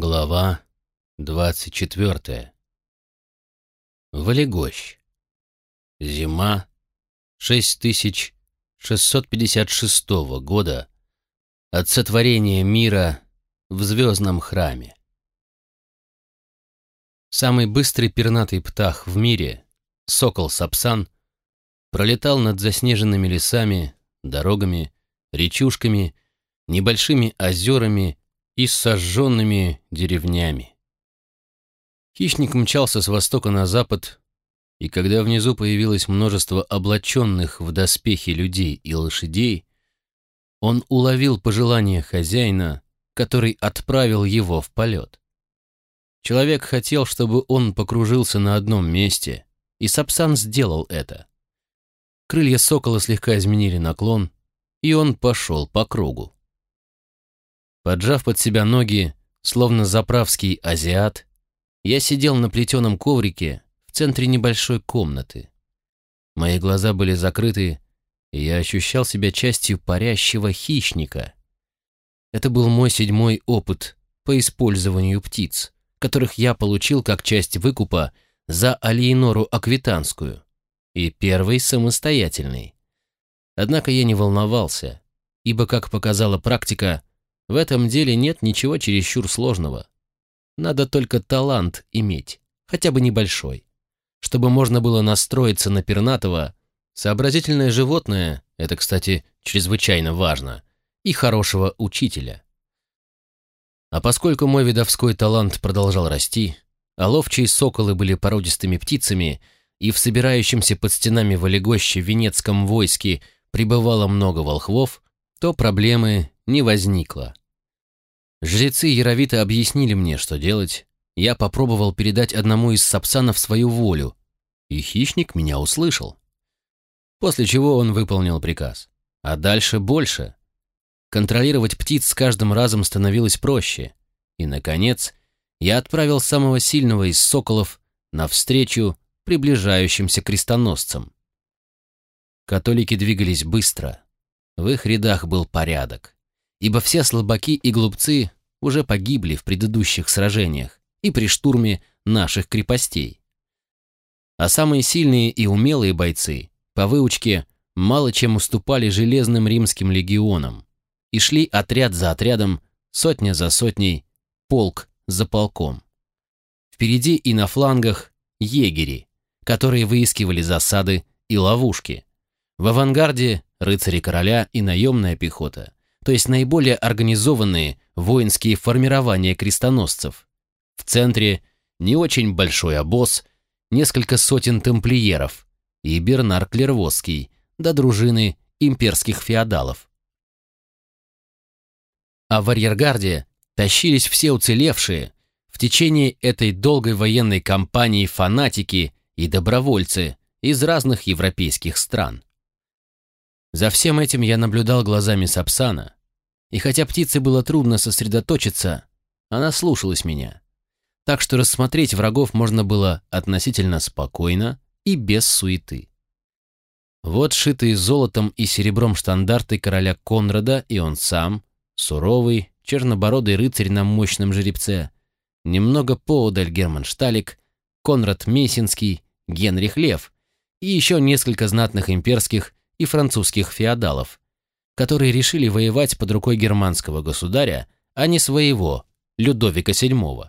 Глава 24. Валегощ. Зима 6656 года от сотворения мира в звездном храме. Самый быстрый пернатый птах в мире, сокол-сапсан, пролетал над заснеженными лесами, дорогами, речушками, небольшими озерами и сожженными деревнями. Хищник мчался с востока на запад, и когда внизу появилось множество облаченных в доспехи людей и лошадей, он уловил пожелание хозяина, который отправил его в полет. Человек хотел, чтобы он покружился на одном месте, и Сапсан сделал это. Крылья сокола слегка изменили наклон, и он пошел по кругу. Поджав под себя ноги, словно заправский азиат, я сидел на плетеном коврике в центре небольшой комнаты. Мои глаза были закрыты, и я ощущал себя частью парящего хищника. Это был мой седьмой опыт по использованию птиц, которых я получил как часть выкупа за Алиенору Аквитанскую, и первый самостоятельный. Однако я не волновался, ибо, как показала практика, в этом деле нет ничего чересчур сложного. Надо только талант иметь, хотя бы небольшой. Чтобы можно было настроиться на пернатого, сообразительное животное, это, кстати, чрезвычайно важно, и хорошего учителя. А поскольку мой видовской талант продолжал расти, а ловчие соколы были породистыми птицами, и в собирающемся под стенами Валегоще венецком войске прибывало много волхвов, то проблемы не возникло. Жрецы Яровита объяснили мне, что делать. Я попробовал передать одному из сапсанов свою волю, и хищник меня услышал. После чего он выполнил приказ. А дальше больше. Контролировать птиц с каждым разом становилось проще. И, наконец, я отправил самого сильного из соколов навстречу приближающимся крестоносцам. Католики двигались быстро. В их рядах был порядок ибо все слабаки и глупцы уже погибли в предыдущих сражениях и при штурме наших крепостей. А самые сильные и умелые бойцы по выучке мало чем уступали железным римским легионам и шли отряд за отрядом, сотня за сотней, полк за полком. Впереди и на флангах егери, которые выискивали засады и ловушки. В авангарде рыцари короля и наемная пехота – то есть наиболее организованные воинские формирования крестоносцев. В центре не очень большой обоз, несколько сотен тамплиеров и Бернар Клервосский до дружины имперских феодалов. А в арьергарде тащились все уцелевшие в течение этой долгой военной кампании фанатики и добровольцы из разных европейских стран. За всем этим я наблюдал глазами Сапсана, и хотя птице было трудно сосредоточиться, она слушалась меня. Так что рассмотреть врагов можно было относительно спокойно и без суеты. Вот шитые золотом и серебром штандарты короля Конрада и он сам, суровый, чернобородый рыцарь на мощном жеребце, немного поодаль Герман Шталик, Конрад Мессинский, Генрих Лев и еще несколько знатных имперских и французских феодалов, которые решили воевать под рукой германского государя, а не своего, Людовика VII.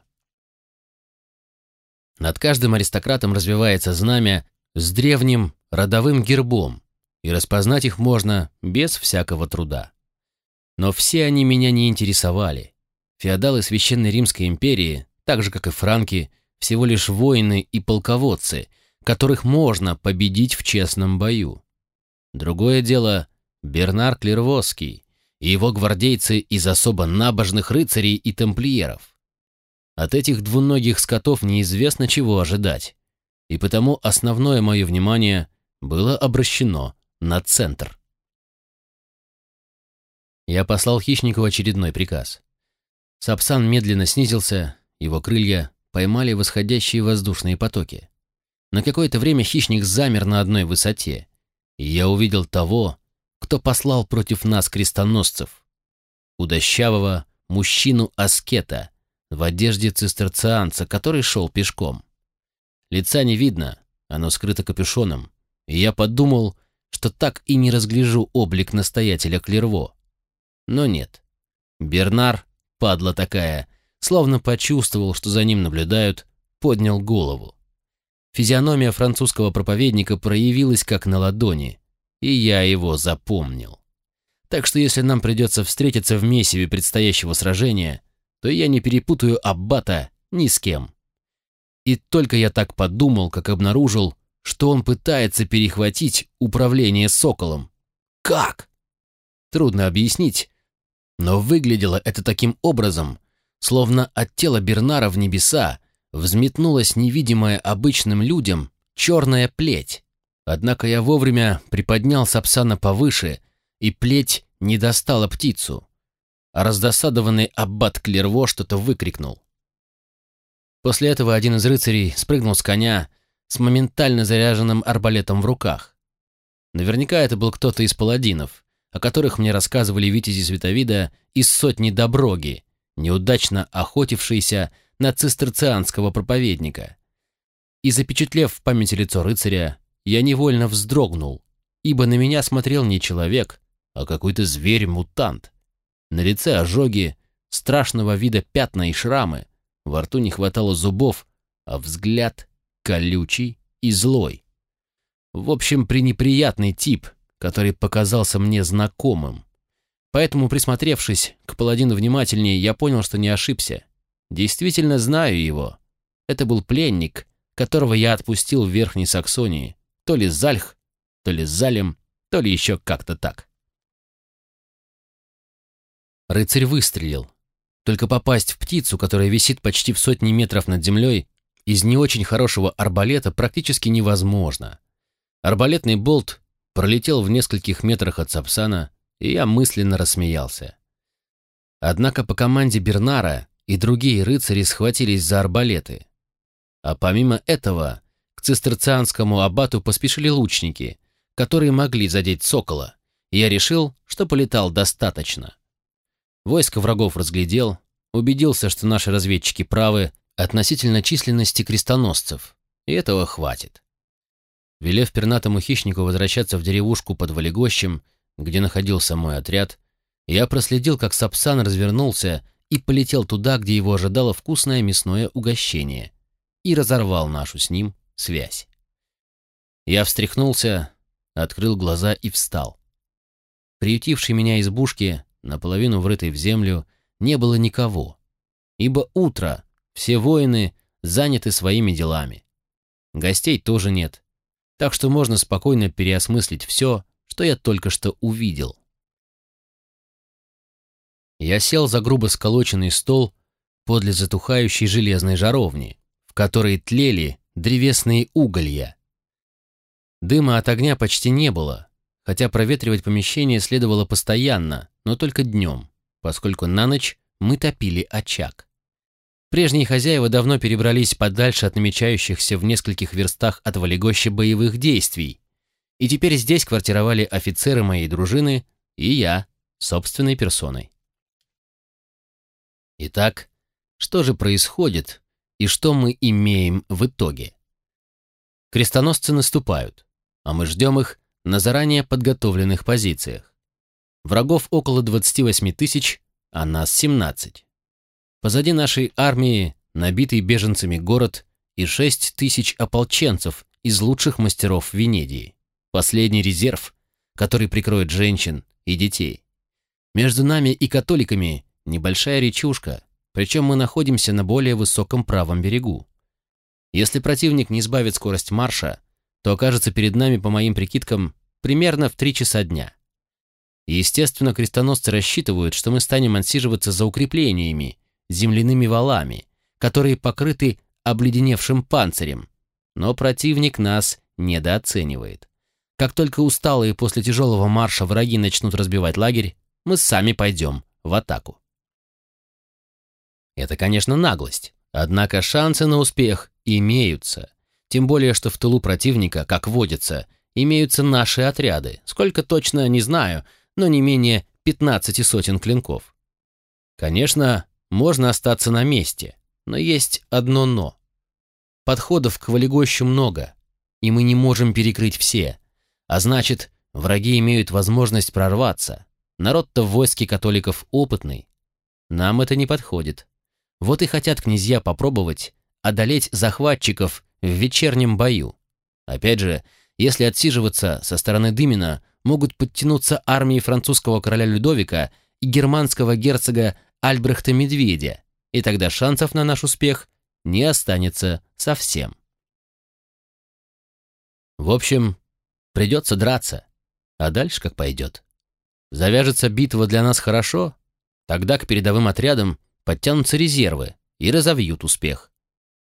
Над каждым аристократом развивается знамя с древним родовым гербом, и распознать их можно без всякого труда. Но все они меня не интересовали. Феодалы Священной Римской империи, так же как и франки, всего лишь воины и полководцы, которых можно победить в честном бою. Другое дело Бернар Клервосский и его гвардейцы из особо набожных рыцарей и тамплиеров. От этих двуногих скотов неизвестно чего ожидать, и потому основное мое внимание было обращено на центр. Я послал хищнику очередной приказ. Сапсан медленно снизился, его крылья поймали восходящие воздушные потоки. На какое-то время хищник замер на одной высоте, и я увидел того, кто послал против нас крестоносцев. Удощавого мужчину-аскета в одежде цистерцианца, который шел пешком. Лица не видно, оно скрыто капюшоном, и я подумал, что так и не разгляжу облик настоятеля Клерво. Но нет. Бернар, падла такая, словно почувствовал, что за ним наблюдают, поднял голову. Физиономия французского проповедника проявилась как на ладони, и я его запомнил. Так что если нам придется встретиться в месиве предстоящего сражения, то я не перепутаю Аббата ни с кем. И только я так подумал, как обнаружил, что он пытается перехватить управление Соколом. Как? Трудно объяснить, но выглядело это таким образом, словно от тела Бернара в небеса взметнулась невидимая обычным людям черная плеть. Однако я вовремя приподнял Сапсана повыше, и плеть не достала птицу. А раздосадованный аббат Клерво что-то выкрикнул. После этого один из рыцарей спрыгнул с коня с моментально заряженным арбалетом в руках. Наверняка это был кто-то из паладинов, о которых мне рассказывали витязи Световида из сотни Доброги, неудачно охотившиеся на цистерцианского проповедника. И запечатлев в памяти лицо рыцаря, я невольно вздрогнул, ибо на меня смотрел не человек, а какой-то зверь-мутант. На лице ожоги, страшного вида пятна и шрамы, во рту не хватало зубов, а взгляд колючий и злой. В общем, пренеприятный тип, который показался мне знакомым. Поэтому, присмотревшись к паладину внимательнее, я понял, что не ошибся. Действительно знаю его. Это был пленник, которого я отпустил в Верхней Саксонии. То ли Зальх, то ли Залем, то ли еще как-то так. Рыцарь выстрелил. Только попасть в птицу, которая висит почти в сотни метров над землей, из не очень хорошего арбалета практически невозможно. Арбалетный болт пролетел в нескольких метрах от Сапсана, и я мысленно рассмеялся. Однако по команде Бернара и другие рыцари схватились за арбалеты. А помимо этого, к цистерцианскому аббату поспешили лучники, которые могли задеть сокола, и я решил, что полетал достаточно. Войско врагов разглядел, убедился, что наши разведчики правы относительно численности крестоносцев, и этого хватит. Велев пернатому хищнику возвращаться в деревушку под Валегощем, где находился мой отряд, я проследил, как Сапсан развернулся и полетел туда, где его ожидало вкусное мясное угощение, и разорвал нашу с ним связь. Я встряхнулся, открыл глаза и встал. Приютивший меня избушки, наполовину врытой в землю, не было никого, ибо утро, все воины заняты своими делами. Гостей тоже нет, так что можно спокойно переосмыслить все, что я только что увидел. Я сел за грубо сколоченный стол подле затухающей железной жаровни, в которой тлели древесные уголья. Дыма от огня почти не было, хотя проветривать помещение следовало постоянно, но только днем, поскольку на ночь мы топили очаг. Прежние хозяева давно перебрались подальше от намечающихся в нескольких верстах от Валегоща боевых действий, и теперь здесь квартировали офицеры моей дружины и я, собственной персоной. Итак, что же происходит и что мы имеем в итоге? Крестоносцы наступают, а мы ждем их на заранее подготовленных позициях. Врагов около 28 тысяч, а нас 17. Позади нашей армии набитый беженцами город и 6 тысяч ополченцев из лучших мастеров Венедии. Последний резерв, который прикроет женщин и детей. Между нами и католиками небольшая речушка, причем мы находимся на более высоком правом берегу. Если противник не сбавит скорость марша, то окажется перед нами, по моим прикидкам, примерно в три часа дня. естественно, крестоносцы рассчитывают, что мы станем отсиживаться за укреплениями, земляными валами, которые покрыты обледеневшим панцирем. Но противник нас недооценивает. Как только усталые после тяжелого марша враги начнут разбивать лагерь, мы сами пойдем в атаку. Это, конечно, наглость. Однако шансы на успех имеются. Тем более, что в тылу противника, как водится, имеются наши отряды. Сколько точно, не знаю, но не менее 15 сотен клинков. Конечно, можно остаться на месте, но есть одно «но». Подходов к Валегощу много, и мы не можем перекрыть все, а значит, враги имеют возможность прорваться. Народ-то в войске католиков опытный. Нам это не подходит. Вот и хотят князья попробовать одолеть захватчиков в вечернем бою. Опять же, если отсиживаться со стороны Дымина, могут подтянуться армии французского короля Людовика и германского герцога Альбрехта Медведя, и тогда шансов на наш успех не останется совсем. В общем, придется драться, а дальше как пойдет. Завяжется битва для нас хорошо, тогда к передовым отрядам подтянутся резервы и разовьют успех.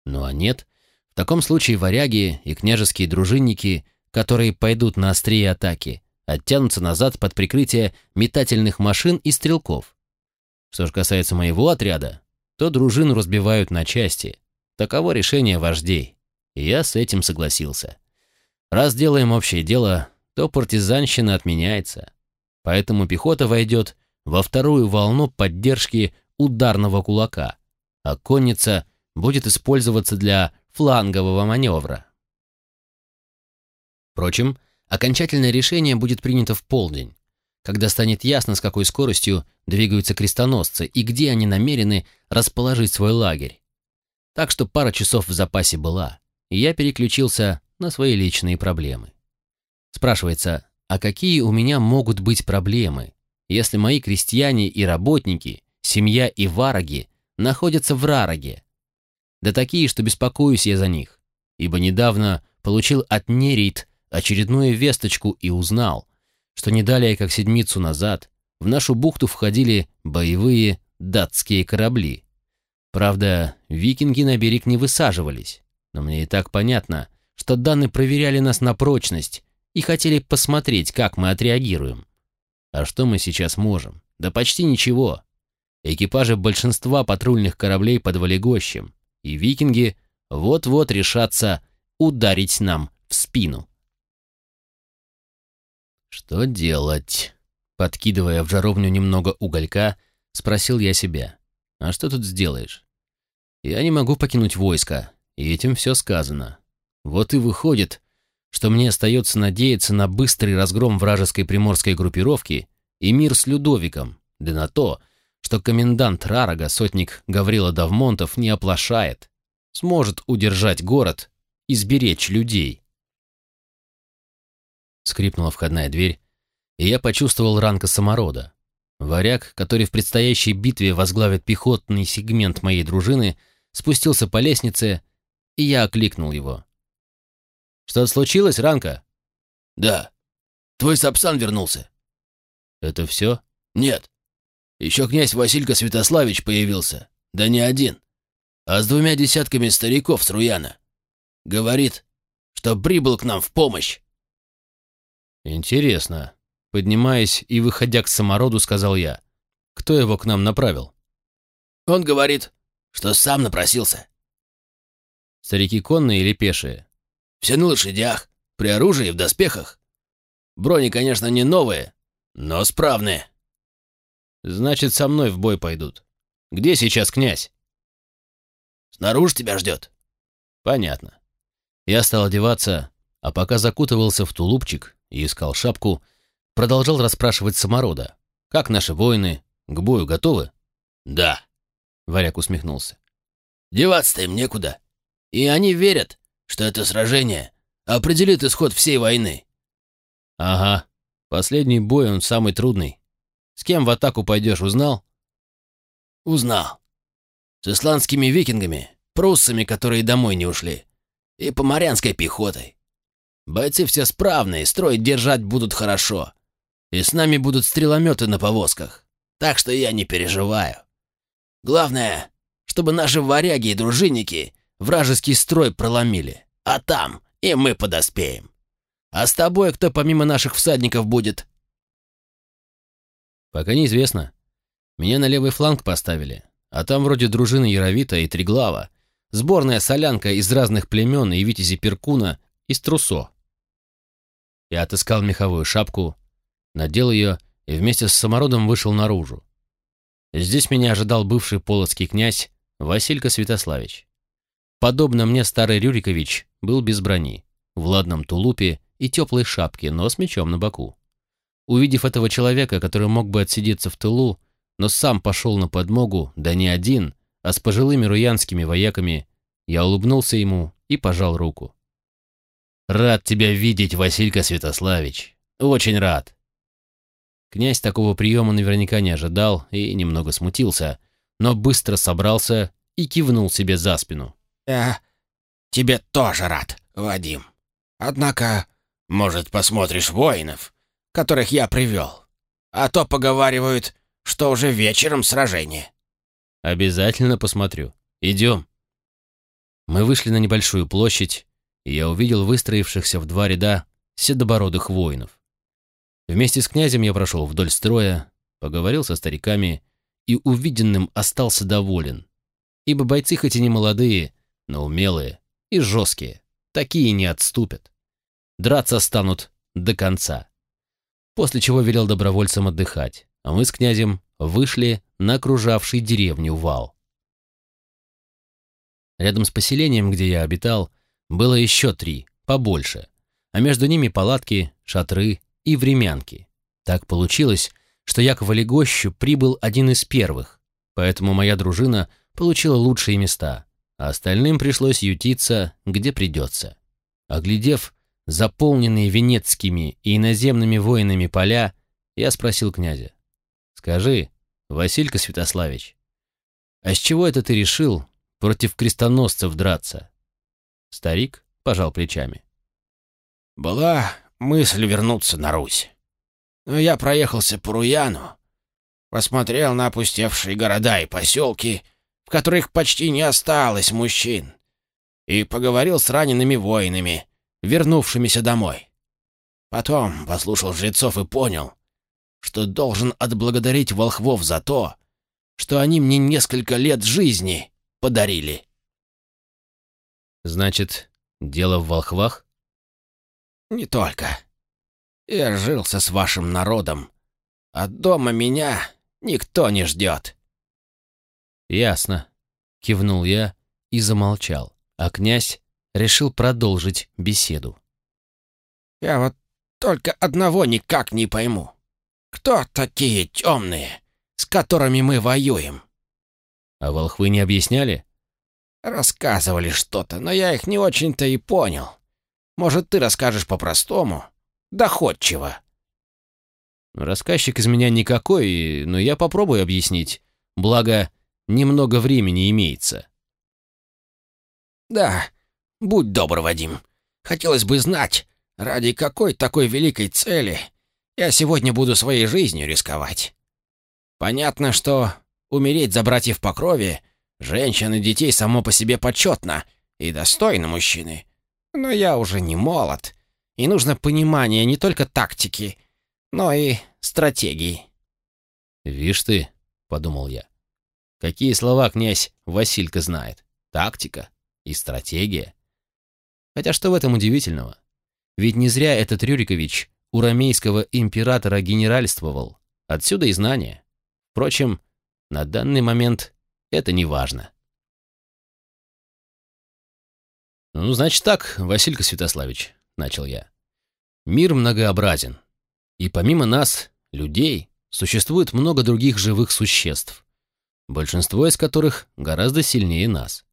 Ну а нет, в таком случае варяги и княжеские дружинники, которые пойдут на острие атаки, оттянутся назад под прикрытие метательных машин и стрелков. Что же касается моего отряда, то дружину разбивают на части. Таково решение вождей, и я с этим согласился. Раз делаем общее дело, то партизанщина отменяется. Поэтому пехота войдет во вторую волну поддержки ударного кулака, а конница будет использоваться для флангового маневра. Впрочем, окончательное решение будет принято в полдень, когда станет ясно, с какой скоростью двигаются крестоносцы и где они намерены расположить свой лагерь. Так что пара часов в запасе была, и я переключился на свои личные проблемы. Спрашивается, а какие у меня могут быть проблемы, если мои крестьяне и работники, семья и вараги находятся в Рараге? Да такие, что беспокоюсь я за них, ибо недавно получил от Нерит очередную весточку и узнал, что не далее, как седмицу назад, в нашу бухту входили боевые датские корабли. Правда, викинги на берег не высаживались, но мне и так понятно, что данные проверяли нас на прочность и хотели посмотреть, как мы отреагируем. А что мы сейчас можем? Да почти ничего. Экипажи большинства патрульных кораблей под Валегощем, и викинги вот-вот решатся ударить нам в спину. «Что делать?» Подкидывая в жаровню немного уголька, спросил я себя. «А что тут сделаешь?» «Я не могу покинуть войско, и этим все сказано. Вот и выходит, что мне остается надеяться на быстрый разгром вражеской приморской группировки и мир с Людовиком, да на то, что комендант Рарага, сотник Гаврила Давмонтов, не оплошает, сможет удержать город и сберечь людей. Скрипнула входная дверь, и я почувствовал ранка саморода. Варяг, который в предстоящей битве возглавит пехотный сегмент моей дружины, спустился по лестнице, и я окликнул его. «Что-то случилось, Ранка?» «Да. Твой Сапсан вернулся». «Это все?» «Нет. Еще князь Василька Святославич появился. Да не один, а с двумя десятками стариков с Руяна. Говорит, что прибыл к нам в помощь». «Интересно». Поднимаясь и выходя к самороду, сказал я. «Кто его к нам направил?» «Он говорит, что сам напросился». «Старики конные или пешие?» «Все на лошадях, при оружии и в доспехах. Брони, конечно, не новые, но справные». «Значит, со мной в бой пойдут. Где сейчас князь?» «Снаружи тебя ждет». «Понятно». Я стал одеваться, а пока закутывался в тулупчик, и искал шапку, продолжал расспрашивать саморода. «Как наши воины? К бою готовы?» «Да», — Варяг усмехнулся. «Деваться-то им некуда. И они верят, что это сражение определит исход всей войны». «Ага. Последний бой он самый трудный. С кем в атаку пойдешь, узнал?» «Узнал. С исландскими викингами, пруссами, которые домой не ушли, и поморянской пехотой. Бойцы все справные, строй держать будут хорошо. И с нами будут стрелометы на повозках. Так что я не переживаю. Главное, чтобы наши варяги и дружинники вражеский строй проломили. А там и мы подоспеем. А с тобой кто помимо наших всадников будет? Пока неизвестно. Меня на левый фланг поставили. А там вроде дружины Яровита и Триглава. Сборная солянка из разных племен и витязи Перкуна из Трусо. Я отыскал меховую шапку, надел ее и вместе с самородом вышел наружу. Здесь меня ожидал бывший полоцкий князь Василька Святославич. Подобно мне старый Рюрикович был без брони, в ладном тулупе и теплой шапке, но с мечом на боку. Увидев этого человека, который мог бы отсидеться в тылу, но сам пошел на подмогу, да не один, а с пожилыми руянскими вояками, я улыбнулся ему и пожал руку. «Рад тебя видеть, Василька Святославич. Очень рад». Князь такого приема наверняка не ожидал и немного смутился, но быстро собрался и кивнул себе за спину. «Я тебе тоже рад, Вадим. Однако, может, посмотришь воинов, которых я привел? А то поговаривают, что уже вечером сражение». «Обязательно посмотрю. Идем». Мы вышли на небольшую площадь, и я увидел выстроившихся в два ряда седобородых воинов. Вместе с князем я прошел вдоль строя, поговорил со стариками и увиденным остался доволен, ибо бойцы хоть и не молодые, но умелые и жесткие, такие не отступят. Драться станут до конца. После чего велел добровольцам отдыхать, а мы с князем вышли на окружавший деревню вал. Рядом с поселением, где я обитал, было еще три, побольше, а между ними палатки, шатры и времянки. Так получилось, что я к Валегощу прибыл один из первых, поэтому моя дружина получила лучшие места, а остальным пришлось ютиться, где придется. Оглядев заполненные венецкими и иноземными воинами поля, я спросил князя. «Скажи, Василька Святославич, а с чего это ты решил против крестоносцев драться?» Старик пожал плечами. «Была мысль вернуться на Русь. Но я проехался по Руяну, посмотрел на опустевшие города и поселки, в которых почти не осталось мужчин, и поговорил с ранеными воинами, вернувшимися домой. Потом послушал жрецов и понял, что должен отблагодарить волхвов за то, что они мне несколько лет жизни подарили. Значит, дело в волхвах? Не только. Я жился с вашим народом, а дома меня никто не ждет. Ясно. Кивнул я и замолчал, а князь решил продолжить беседу. Я вот только одного никак не пойму. Кто такие темные, с которыми мы воюем? А волхвы не объясняли? Рассказывали что-то, но я их не очень-то и понял. Может, ты расскажешь по-простому? Доходчиво. Рассказчик из меня никакой, но я попробую объяснить. Благо, немного времени имеется. Да, будь добр, Вадим. Хотелось бы знать, ради какой такой великой цели я сегодня буду своей жизнью рисковать. Понятно, что умереть за братьев по крови Женщин и детей само по себе почетно и достойно мужчины. Но я уже не молод, и нужно понимание не только тактики, но и стратегии. «Вишь ты», — подумал я, — «какие слова князь Василька знает? Тактика и стратегия. Хотя что в этом удивительного? Ведь не зря этот Рюрикович у ромейского императора генеральствовал. Отсюда и знания. Впрочем, на данный момент это не важно. «Ну, значит так, Василька Святославич», — начал я. «Мир многообразен, и помимо нас, людей, существует много других живых существ, большинство из которых гораздо сильнее нас.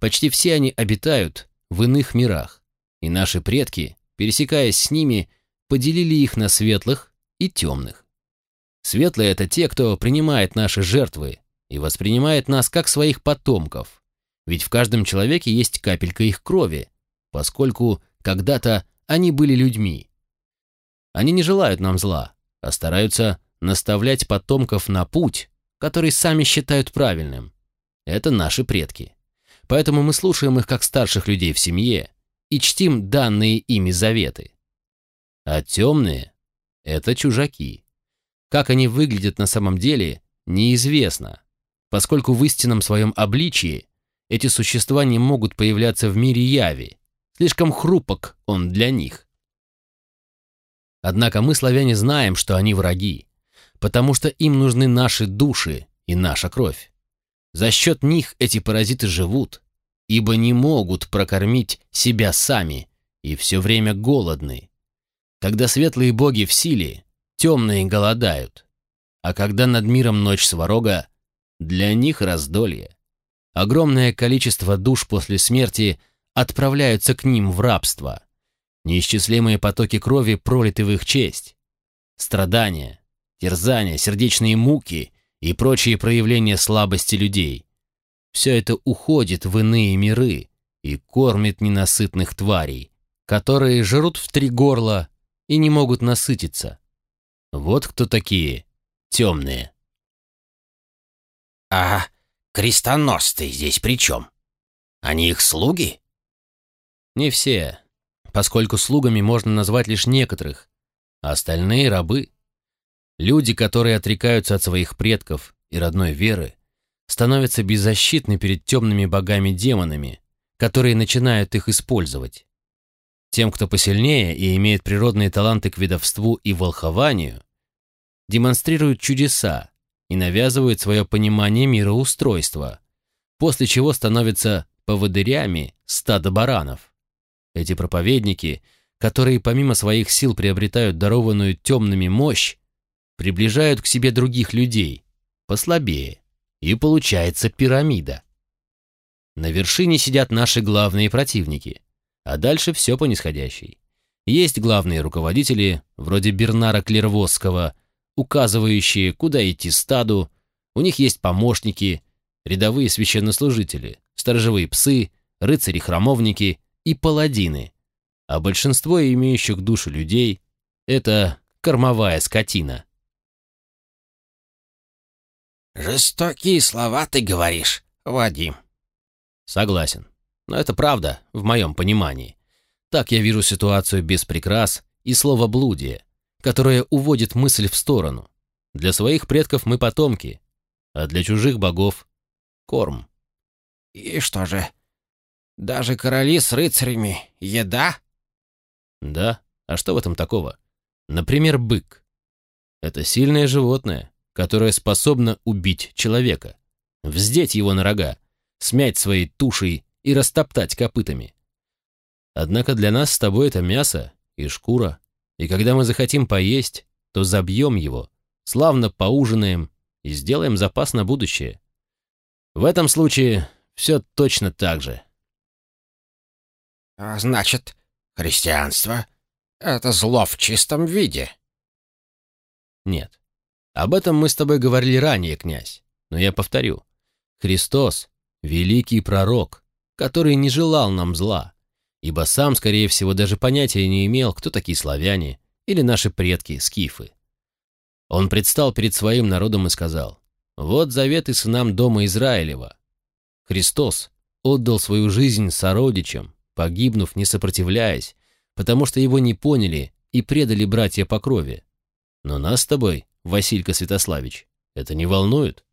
Почти все они обитают в иных мирах, и наши предки, пересекаясь с ними, поделили их на светлых и темных. Светлые — это те, кто принимает наши жертвы и воспринимает нас как своих потомков. Ведь в каждом человеке есть капелька их крови, поскольку когда-то они были людьми. Они не желают нам зла, а стараются наставлять потомков на путь, который сами считают правильным. Это наши предки. Поэтому мы слушаем их как старших людей в семье и чтим данные ими заветы. А темные — это чужаки. Как они выглядят на самом деле, неизвестно поскольку в истинном своем обличии эти существа не могут появляться в мире яви, слишком хрупок он для них. Однако мы, славяне, знаем, что они враги, потому что им нужны наши души, и наша кровь. За счет них эти паразиты живут, ибо не могут прокормить себя сами и все время голодны. Когда светлые боги в силе, темные голодают, а когда над миром ночь сварога, для них раздолье. Огромное количество душ после смерти отправляются к ним в рабство. Неисчислимые потоки крови пролиты в их честь. Страдания, терзания, сердечные муки и прочие проявления слабости людей. Все это уходит в иные миры и кормит ненасытных тварей, которые жрут в три горла и не могут насытиться. Вот кто такие темные. А крестоносцы здесь при чем? Они их слуги? Не все, поскольку слугами можно назвать лишь некоторых, а остальные — рабы. Люди, которые отрекаются от своих предков и родной веры, становятся беззащитны перед темными богами-демонами, которые начинают их использовать. Тем, кто посильнее и имеет природные таланты к ведовству и волхованию, демонстрируют чудеса и навязывают свое понимание мироустройства, после чего становятся поводырями стада баранов. Эти проповедники, которые помимо своих сил приобретают дарованную темными мощь, приближают к себе других людей, послабее, и получается пирамида. На вершине сидят наши главные противники, а дальше все по нисходящей. Есть главные руководители, вроде Бернара Клервосского, указывающие, куда идти стаду, у них есть помощники, рядовые священнослужители, сторожевые псы, рыцари-храмовники и паладины, а большинство имеющих душу людей — это кормовая скотина. «Жестокие слова ты говоришь, Вадим». Согласен. Но это правда, в моем понимании. Так я вижу ситуацию без прикрас и словоблудия, которое уводит мысль в сторону. Для своих предков мы потомки, а для чужих богов — корм. «И что же, даже короли с рыцарями — еда?» Да, а что в этом такого? Например, бык. Это сильное животное, которое способно убить человека, вздеть его на рога, смять своей тушей и растоптать копытами. Однако для нас с тобой это мясо и шкура, и когда мы захотим поесть, то забьем его, славно поужинаем и сделаем запас на будущее. В этом случае все точно так же. А «Значит, христианство — это зло в чистом виде?» Нет. Об этом мы с тобой говорили ранее, князь. Но я повторю. Христос — великий пророк, который не желал нам зла, ибо сам, скорее всего, даже понятия не имел, кто такие славяне или наши предки, скифы. Он предстал перед своим народом и сказал, «Вот завет и сынам дома Израилева. Христос отдал свою жизнь сородичам, погибнув, не сопротивляясь, потому что его не поняли и предали братья по крови. Но нас с тобой, Василька Святославич, это не волнует.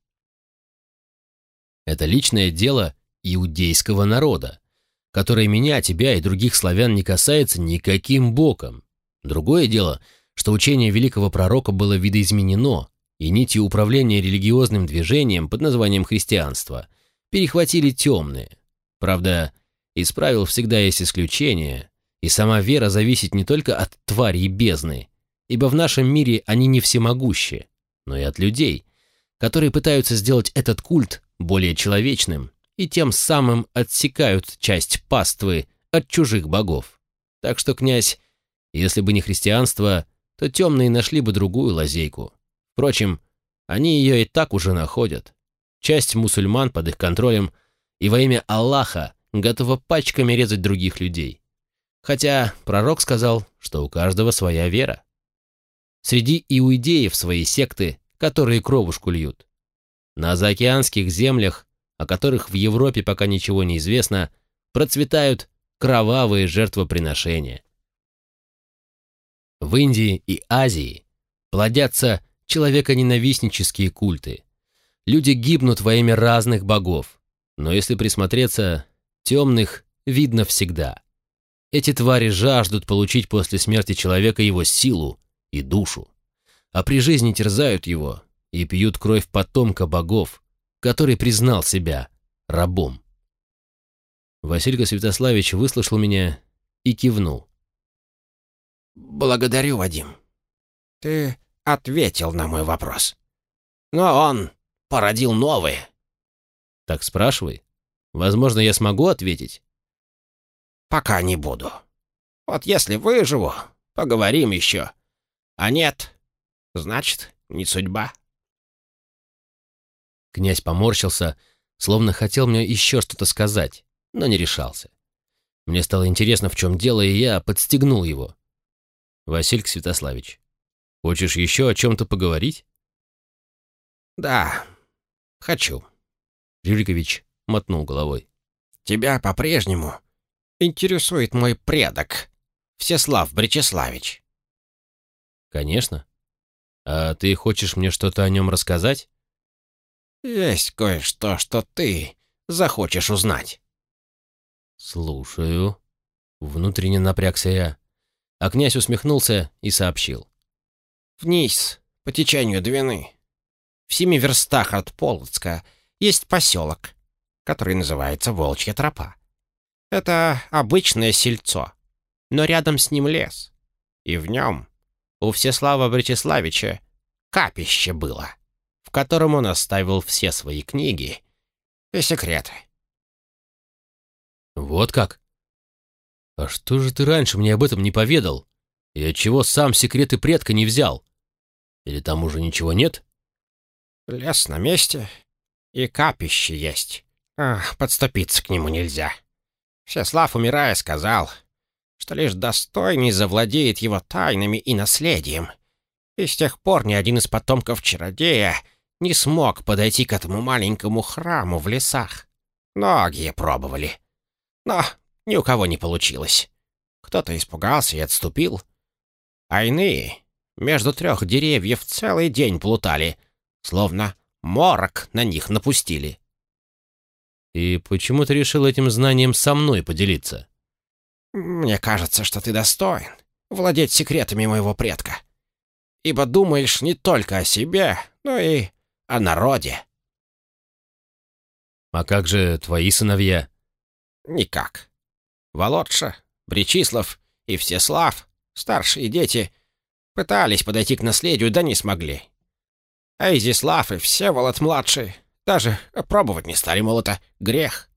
Это личное дело иудейского народа, которое меня, тебя и других славян не касается никаким боком. Другое дело, что учение великого пророка было видоизменено, и нити управления религиозным движением под названием христианство перехватили темные. Правда, из правил всегда есть исключения, и сама вера зависит не только от твари и бездны, ибо в нашем мире они не всемогущие, но и от людей, которые пытаются сделать этот культ более человечным и тем самым отсекают часть паствы от чужих богов. Так что, князь, если бы не христианство, то темные нашли бы другую лазейку. Впрочем, они ее и так уже находят. Часть мусульман под их контролем и во имя Аллаха готова пачками резать других людей. Хотя пророк сказал, что у каждого своя вера. Среди иудеев свои секты, которые кровушку льют. На заокеанских землях, о которых в Европе пока ничего не известно, процветают кровавые жертвоприношения. В Индии и Азии плодятся человеконенавистнические культы. Люди гибнут во имя разных богов, но если присмотреться, темных видно всегда. Эти твари жаждут получить после смерти человека его силу и душу, а при жизни терзают его, и пьют кровь потомка богов, который признал себя рабом. Василька Святославич выслушал меня и кивнул. «Благодарю, Вадим. Ты ответил на мой вопрос. Но он породил новые». «Так спрашивай. Возможно, я смогу ответить?» «Пока не буду. Вот если выживу, поговорим еще. А нет, значит, не судьба». Князь поморщился, словно хотел мне еще что-то сказать, но не решался. Мне стало интересно, в чем дело, и я подстегнул его. «Васильк Святославич, хочешь еще о чем-то поговорить?» «Да, хочу», — Рюрикович мотнул головой. «Тебя по-прежнему интересует мой предок, Всеслав Бречеславич». «Конечно. А ты хочешь мне что-то о нем рассказать?» «Есть кое-что, что ты захочешь узнать». «Слушаю». Внутренне напрягся я. А князь усмехнулся и сообщил. «Вниз, по течению Двины, в семи верстах от Полоцка, есть поселок, который называется Волчья тропа. Это обычное сельцо, но рядом с ним лес. И в нем у Всеслава Бречеславича капище было, в котором он оставил все свои книги и секреты. «Вот как? А что же ты раньше мне об этом не поведал? И отчего сам секреты предка не взял? Или там уже ничего нет?» «Лес на месте, и капище есть. А, подступиться к нему нельзя. Всеслав, умирая, сказал, что лишь достойный завладеет его тайнами и наследием. И с тех пор ни один из потомков чародея не смог подойти к этому маленькому храму в лесах. Многие пробовали, но ни у кого не получилось. Кто-то испугался и отступил, а иные между трех деревьев целый день плутали, словно морок на них напустили. «И почему ты решил этим знанием со мной поделиться?» «Мне кажется, что ты достоин владеть секретами моего предка, ибо думаешь не только о себе, но и о народе». «А как же твои сыновья?» «Никак. Володша, Бречислав и Всеслав, старшие дети, пытались подойти к наследию, да не смогли. А Изислав и Всеволод-младший даже пробовать не стали, мол, это грех.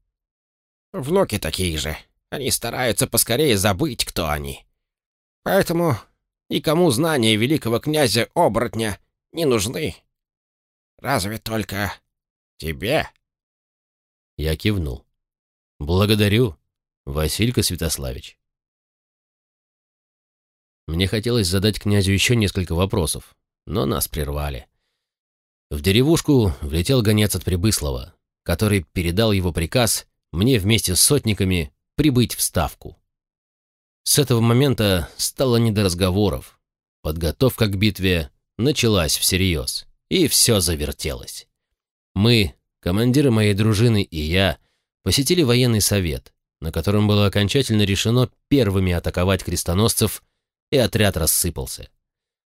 Внуки такие же. Они стараются поскорее забыть, кто они. Поэтому никому знания великого князя-оборотня не нужны. Разве только тебе?» Я кивнул. «Благодарю, Василька Святославич». Мне хотелось задать князю еще несколько вопросов, но нас прервали. В деревушку влетел гонец от Прибыслова, который передал его приказ мне вместе с сотниками прибыть в Ставку. С этого момента стало не до разговоров. Подготовка к битве началась всерьез, и все завертелось. Мы, командиры моей дружины и я, посетили военный совет, на котором было окончательно решено первыми атаковать крестоносцев, и отряд рассыпался.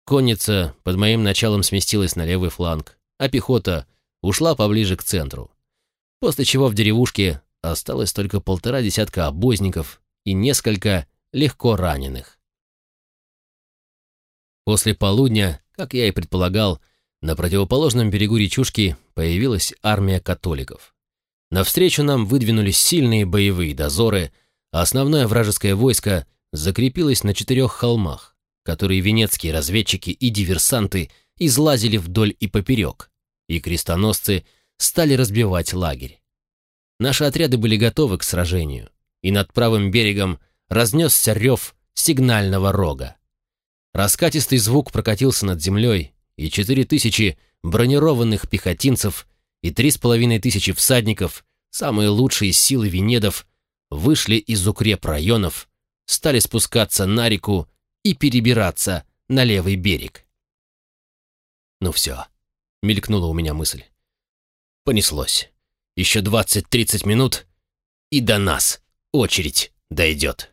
Конница под моим началом сместилась на левый фланг, а пехота ушла поближе к центру. После чего в деревушке осталось только полтора десятка обозников и несколько легко раненых. После полудня, как я и предполагал, на противоположном берегу речушки появилась армия католиков. Навстречу нам выдвинулись сильные боевые дозоры, а основное вражеское войско закрепилось на четырех холмах, которые венецкие разведчики и диверсанты излазили вдоль и поперек, и крестоносцы стали разбивать лагерь. Наши отряды были готовы к сражению, и над правым берегом разнесся рев сигнального рога. Раскатистый звук прокатился над землей, и четыре тысячи бронированных пехотинцев и три с половиной тысячи всадников, самые лучшие силы венедов, вышли из укреп районов, стали спускаться на реку и перебираться на левый берег. Ну все, мелькнула у меня мысль. Понеслось. Еще двадцать-тридцать минут, и до нас очередь дойдет.